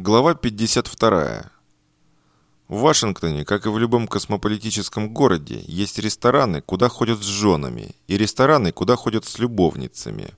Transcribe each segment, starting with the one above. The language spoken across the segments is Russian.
Глава 52. В Вашингтоне, как и в любом космополитическом городе, есть рестораны, куда ходят с женами, и рестораны, куда ходят с любовницами.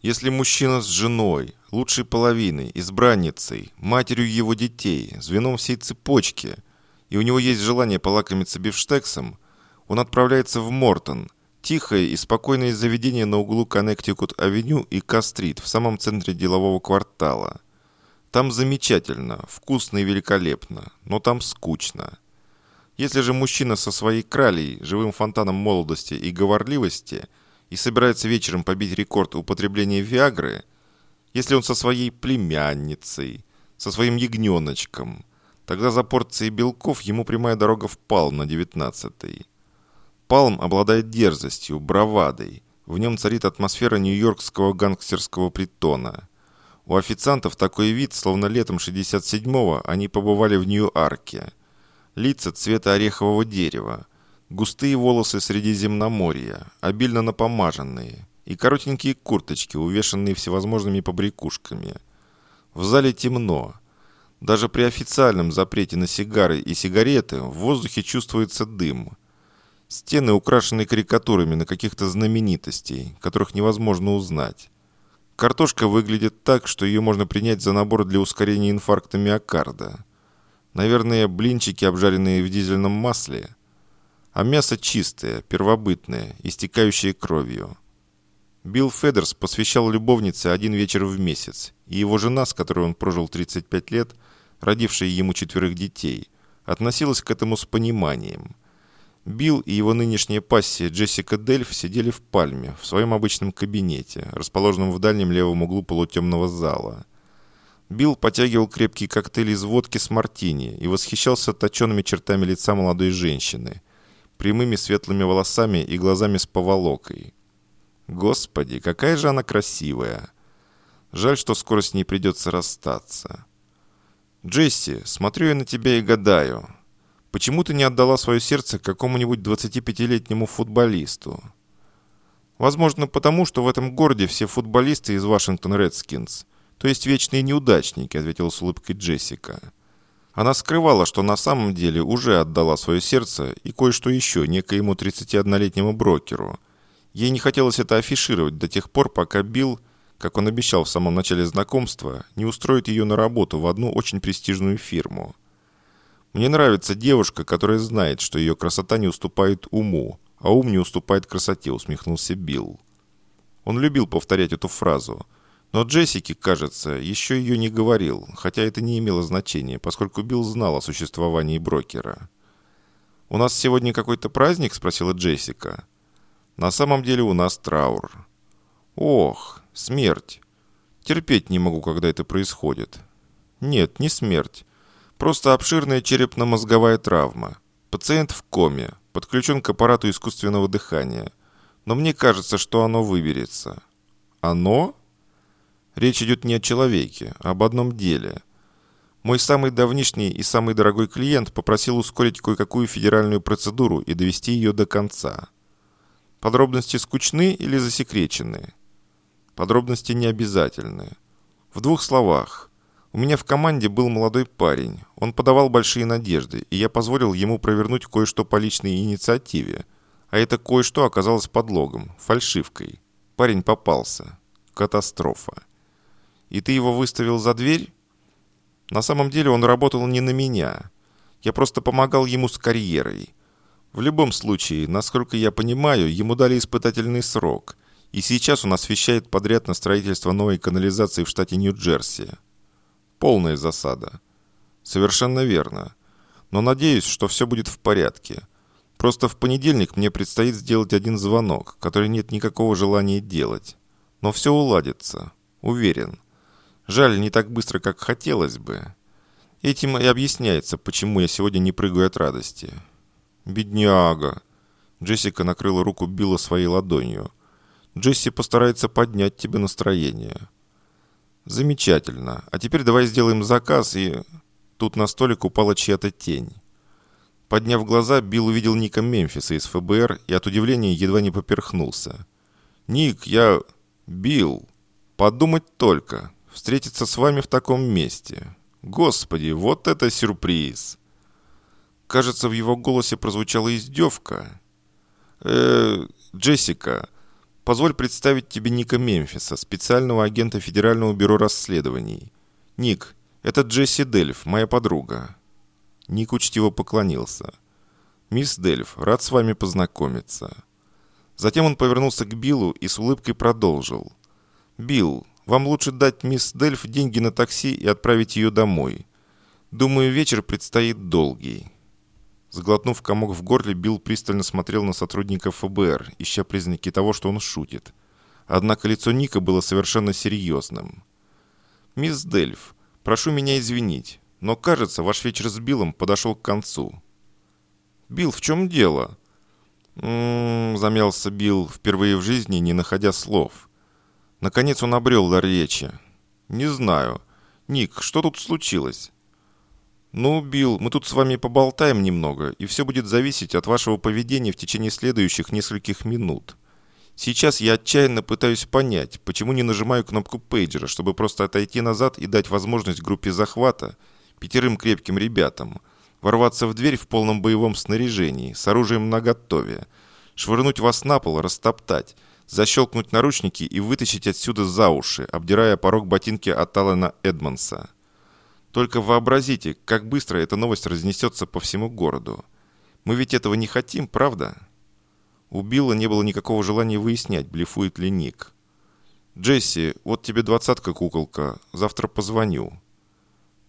Если мужчина с женой, лучшей половиной, избранницей, матерью его детей, звеном всей цепочки, и у него есть желание полакомиться бифштексом, он отправляется в Мортон, тихое и спокойное заведение на углу Коннектикут-авеню и К-стрит в самом центре делового квартала – там замечательно, вкусно и великолепно, но там скучно. Если же мужчина со своей кралей, живым фонтаном молодости и говорливости, и собирается вечером побить рекорд употребления Виагры, если он со своей племянницей, со своим ягненочком, тогда за порцией белков ему прямая дорога в Палм на 19-й. Палм обладает дерзостью, бравадой. В нем царит атмосфера нью-йоркского гангстерского притона – у официантов такой вид, словно летом 67-го они побывали в Нью-Арке. Лица цвета орехового дерева, густые волосы Средиземноморья, обильно напомаженные, и коротенькие курточки, увешанные всевозможными побрякушками. В зале темно. Даже при официальном запрете на сигары и сигареты в воздухе чувствуется дым. Стены украшены карикатурами на каких-то знаменитостей, которых невозможно узнать. Картошка выглядит так, что ее можно принять за набор для ускорения инфаркта миокарда. Наверное, блинчики, обжаренные в дизельном масле. А мясо чистое, первобытное, истекающее кровью. Билл Федерс посвящал любовнице один вечер в месяц, и его жена, с которой он прожил 35 лет, родившая ему четверых детей, относилась к этому с пониманием – Билл и его нынешняя пассия Джессика Дельф сидели в пальме, в своем обычном кабинете, расположенном в дальнем левом углу полутемного зала. Билл потягивал крепкий коктейль из водки с мартини и восхищался точенными чертами лица молодой женщины, прямыми светлыми волосами и глазами с поволокой. Господи, какая же она красивая! Жаль, что скоро с ней придется расстаться. «Джесси, смотрю я на тебя и гадаю, Почему ты не отдала свое сердце какому-нибудь 25-летнему футболисту? Возможно, потому, что в этом городе все футболисты из Вашингтон Редскинс, то есть вечные неудачники, ответила с улыбкой Джессика. Она скрывала, что на самом деле уже отдала свое сердце и кое-что еще некоему 31-летнему брокеру. Ей не хотелось это афишировать до тех пор, пока Билл, как он обещал в самом начале знакомства, не устроит ее на работу в одну очень престижную фирму – мне нравится девушка, которая знает, что ее красота не уступает уму, а ум не уступает красоте», — усмехнулся Билл. Он любил повторять эту фразу. Но Джессике, кажется, еще ее не говорил, хотя это не имело значения, поскольку Билл знал о существовании брокера. «У нас сегодня какой-то праздник?» – спросила Джессика. «На самом деле у нас траур». «Ох, смерть! Терпеть не могу, когда это происходит». «Нет, не смерть. Просто обширная черепно-мозговая травма. Пациент в коме, подключен к аппарату искусственного дыхания. Но мне кажется, что оно выберется. Оно? Речь идет не о человеке, а об одном деле. Мой самый давнишний и самый дорогой клиент попросил ускорить кое-какую федеральную процедуру и довести ее до конца. Подробности скучны или засекречены? Подробности не обязательны. В двух словах – у меня в команде был молодой парень. Он подавал большие надежды, и я позволил ему провернуть кое-что по личной инициативе. А это кое-что оказалось подлогом, фальшивкой. Парень попался. Катастрофа. И ты его выставил за дверь? На самом деле он работал не на меня. Я просто помогал ему с карьерой. В любом случае, насколько я понимаю, ему дали испытательный срок. И сейчас он освещает подряд на строительство новой канализации в штате Нью-Джерси. Полная засада. Совершенно верно. Но надеюсь, что все будет в порядке. Просто в понедельник мне предстоит сделать один звонок, который нет никакого желания делать. Но все уладится. Уверен. Жаль, не так быстро, как хотелось бы. Этим и объясняется, почему я сегодня не прыгаю от радости. Бедняга. Джессика накрыла руку Билла своей ладонью. Джесси постарается поднять тебе настроение. «Замечательно. А теперь давай сделаем заказ и...» Тут на столик упала чья-то тень. Подняв глаза, Билл увидел Ника Мемфиса из ФБР и от удивления едва не поперхнулся. «Ник, я... Билл. Подумать только. Встретиться с вами в таком месте. Господи, вот это сюрприз! Кажется, в его голосе прозвучала издевка. Э, Джессика, позволь представить тебе Ника Мемфиса, специального агента Федерального бюро расследований. Ник, это Джесси Дельф, моя подруга. Ник учтиво поклонился. «Мисс Дельф, рад с вами познакомиться». Затем он повернулся к Биллу и с улыбкой продолжил. «Билл, вам лучше дать мисс Дельф деньги на такси и отправить ее домой. Думаю, вечер предстоит долгий». Сглотнув комок в горле, Билл пристально смотрел на сотрудников ФБР, ища признаки того, что он шутит. Однако лицо Ника было совершенно серьезным. «Мисс Дельф, прошу меня извинить, но, кажется, ваш вечер с Биллом подошел к концу». «Билл, в чем дело?» «М-м-м», замялся Билл, впервые в жизни не находя слов. Наконец он обрел дар речи. «Не знаю. Ник, что тут случилось?» «Ну, Билл, мы тут с вами поболтаем немного, и все будет зависеть от вашего поведения в течение следующих нескольких минут. Сейчас я отчаянно пытаюсь понять, почему не нажимаю кнопку пейджера, чтобы просто отойти назад и дать возможность группе захвата, пятерым крепким ребятам, ворваться в дверь в полном боевом снаряжении, с оружием наготове, швырнуть вас на пол, растоптать, защелкнуть наручники и вытащить отсюда за уши, обдирая порог ботинки от Алана Эдмонса. Только вообразите, как быстро эта новость разнесется по всему городу. Мы ведь этого не хотим, правда? У Билла не было никакого желания выяснять, блефует ли Ник. «Джесси, вот тебе двадцатка, куколка. Завтра позвоню».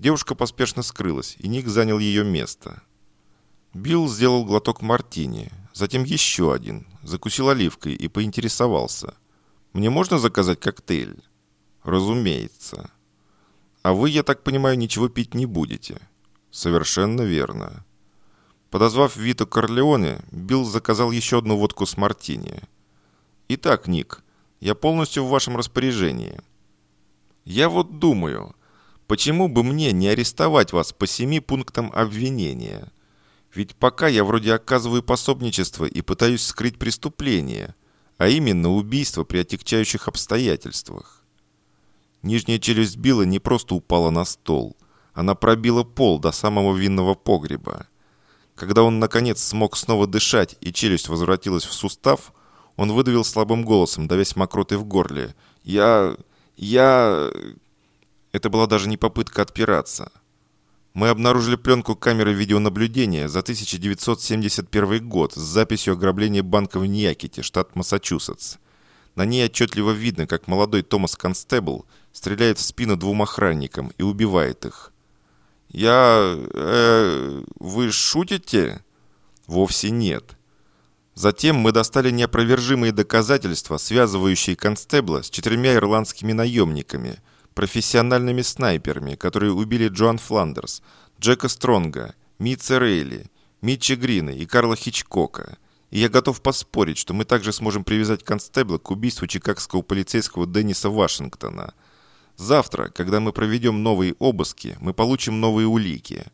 Девушка поспешно скрылась, и Ник занял ее место. Билл сделал глоток мартини, затем еще один, закусил оливкой и поинтересовался. «Мне можно заказать коктейль?» «Разумеется». «А вы, я так понимаю, ничего пить не будете?» «Совершенно верно». Подозвав Вито Корлеоне, Билл заказал еще одну водку с мартини. «Итак, Ник, я полностью в вашем распоряжении. Я вот думаю, почему бы мне не арестовать вас по семи пунктам обвинения?» Ведь пока я вроде оказываю пособничество и пытаюсь скрыть преступление, а именно убийство при отягчающих обстоятельствах. Нижняя челюсть Билла не просто упала на стол, она пробила пол до самого винного погреба. Когда он, наконец, смог снова дышать и челюсть возвратилась в сустав, он выдавил слабым голосом, давясь мокротой в горле. «Я... я...» Это была даже не попытка отпираться – мы обнаружили пленку камеры видеонаблюдения за 1971 год с записью ограбления банка в Ньякете, штат Массачусетс. На ней отчетливо видно, как молодой Томас Констебл стреляет в спину двум охранникам и убивает их. «Я... Э, вы шутите?» «Вовсе нет». Затем мы достали неопровержимые доказательства, связывающие Констебла с четырьмя ирландскими наемниками – профессиональными снайперами, которые убили Джоан Фландерс, Джека Стронга, Митца Рейли, Митча Грина и Карла Хичкока. И я готов поспорить, что мы также сможем привязать констебла к убийству чикагского полицейского Денниса Вашингтона. Завтра, когда мы проведем новые обыски, мы получим новые улики.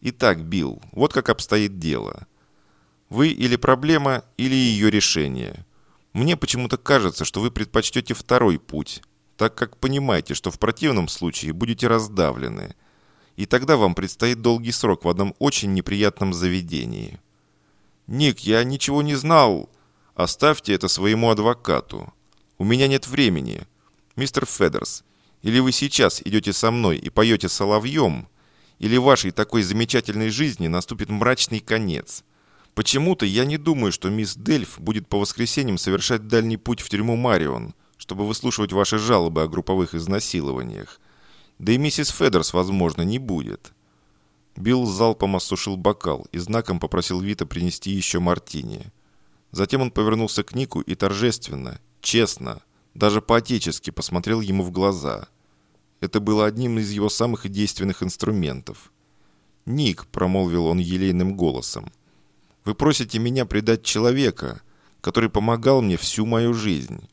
Итак, Билл, вот как обстоит дело. Вы или проблема, или ее решение. Мне почему-то кажется, что вы предпочтете второй путь, так как понимаете, что в противном случае будете раздавлены. И тогда вам предстоит долгий срок в одном очень неприятном заведении. «Ник, я ничего не знал!» «Оставьте это своему адвокату. У меня нет времени. Мистер Федерс, или вы сейчас идете со мной и поете соловьем, или вашей такой замечательной жизни наступит мрачный конец. Почему-то я не думаю, что мисс Дельф будет по воскресеньям совершать дальний путь в тюрьму Марион, чтобы выслушивать ваши жалобы о групповых изнасилованиях. Да и миссис Федерс, возможно, не будет». Билл залпом осушил бокал и знаком попросил Вита принести еще мартини. Затем он повернулся к Нику и торжественно, честно, даже по-отечески посмотрел ему в глаза. Это было одним из его самых действенных инструментов. «Ник», — промолвил он елейным голосом, — «вы просите меня предать человека, который помогал мне всю мою жизнь,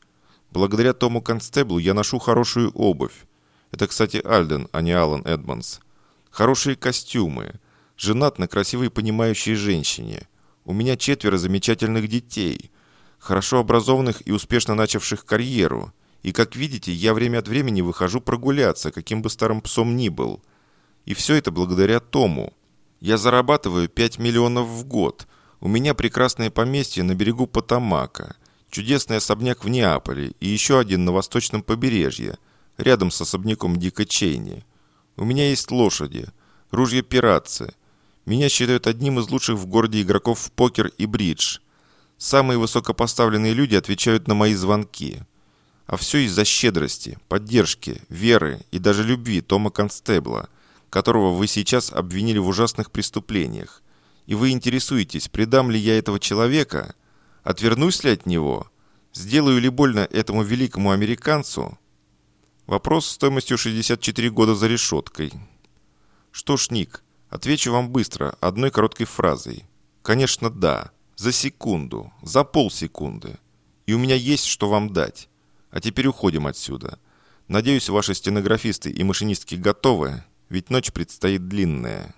Благодаря Тому Констеблу я ношу хорошую обувь. Это, кстати, Альден, а не Алан Эдмонс. Хорошие костюмы. Женат на красивой понимающей женщине. У меня четверо замечательных детей. Хорошо образованных и успешно начавших карьеру. И, как видите, я время от времени выхожу прогуляться, каким бы старым псом ни был. И все это благодаря Тому. Я зарабатываю 5 миллионов в год. У меня прекрасное поместье на берегу Потамака, чудесный особняк в Неаполе и еще один на восточном побережье, рядом с особняком Дика Чейни. У меня есть лошади, ружья пиратцы. Меня считают одним из лучших в городе игроков в покер и бридж. Самые высокопоставленные люди отвечают на мои звонки. А все из-за щедрости, поддержки, веры и даже любви Тома Констебла, которого вы сейчас обвинили в ужасных преступлениях. И вы интересуетесь, предам ли я этого человека? Отвернусь ли от него? Сделаю ли больно этому великому американцу? Вопрос стоимостью 64 года за решеткой. Что ж, Ник, отвечу вам быстро, одной короткой фразой. Конечно, да. За секунду. За полсекунды. И у меня есть, что вам дать. А теперь уходим отсюда. Надеюсь, ваши стенографисты и машинистки готовы, ведь ночь предстоит длинная.